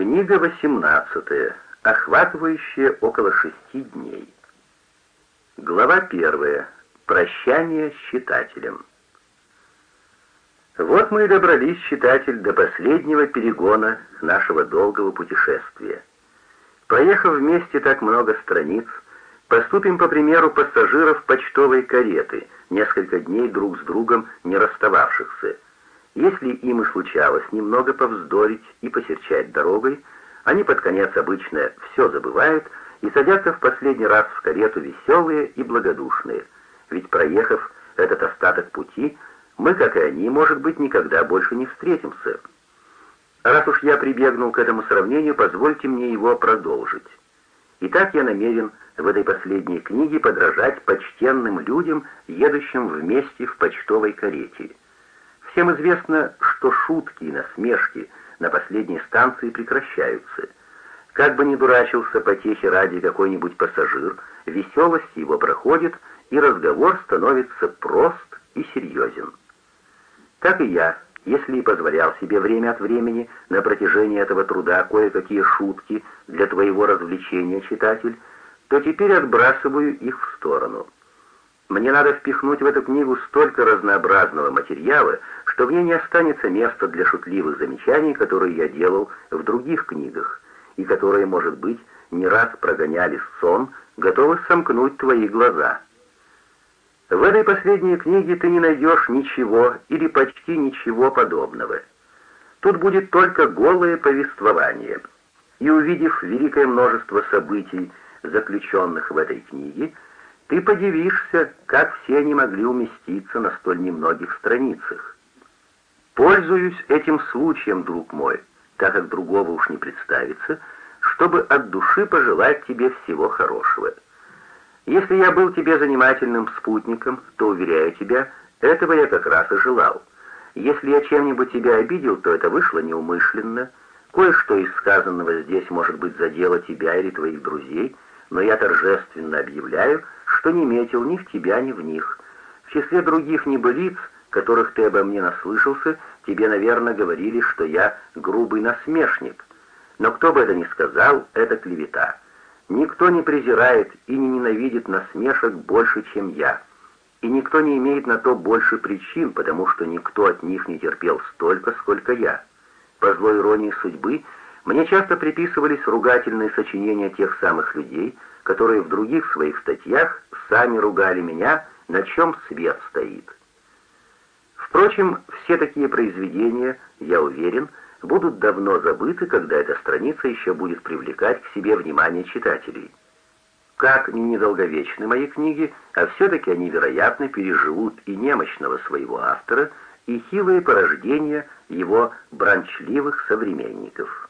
Книга 18, охватывающая около шести дней. Глава 1. Прощание с читателем. Вот мы и добрались, читатель, до последнего перегона нашего долгого путешествия. Проехав вместе так много страниц, поступим по примеру пассажиров почтовой кареты, несколько дней друг с другом не расстававшихся, если им и случалось немного повздорить и посерчать дорогой, они под конец обычно все забывают и садятся в последний раз в карету веселые и благодушные, ведь проехав этот остаток пути, мы, как и они, может быть, никогда больше не встретимся. Раз уж я прибегнул к этому сравнению, позвольте мне его продолжить. Итак, я намерен в этой последней книге подражать почтенным людям, едущим вместе в почтовой карете. Всем известно, что шутки и насмешки на последней станции прекращаются. Как бы ни дурачился потехи ради какой-нибудь пассажир, веселость его проходит, и разговор становится прост и серьезен. Так и я, если и позволял себе время от времени на протяжении этого труда кое-какие шутки для твоего развлечения, читатель, то теперь отбрасываю их в сторону. Мне надо впихнуть в эту книгу столько разнообразного материала, что в ней не останется места для шутливых замечаний, которые я делал в других книгах, и которые, может быть, не раз прогоняли сон, готовы сомкнуть твои глаза. В этой последней книге ты не найдешь ничего или почти ничего подобного. Тут будет только голое повествование. И увидев великое множество событий, заключенных в этой книге, ты подивишься, как все они могли уместиться на столь немногих страницах. Пользуюсь этим случаем, друг мой, так как другого уж не представится, чтобы от души пожелать тебе всего хорошего. Если я был тебе занимательным спутником, то, уверяю тебя, этого я как раз и желал. Если я чем-нибудь тебя обидел, то это вышло неумышленно. Кое-что из сказанного здесь может быть задело тебя или твоих друзей, но я торжественно объявляю, что не метил ни в тебя, ни в них. В числе других небылиц, которых ты обо мне наслышался, тебе, наверное, говорили, что я грубый насмешник. Но кто бы это ни сказал, это клевета. Никто не презирает и не ненавидит насмешек больше, чем я. И никто не имеет на то больше причин, потому что никто от них не терпел столько, сколько я. По злой иронии судьбы, мне часто приписывались ругательные сочинения тех самых людей, которые в других своих статьях сами ругали меня, на чем свет стоит. Впрочем, все такие произведения, я уверен, будут давно забыты, когда эта страница еще будет привлекать к себе внимание читателей. Как ни недолговечны мои книги, а все-таки они, вероятно, переживут и немощного своего автора, и хилые порождения его бранчливых современников.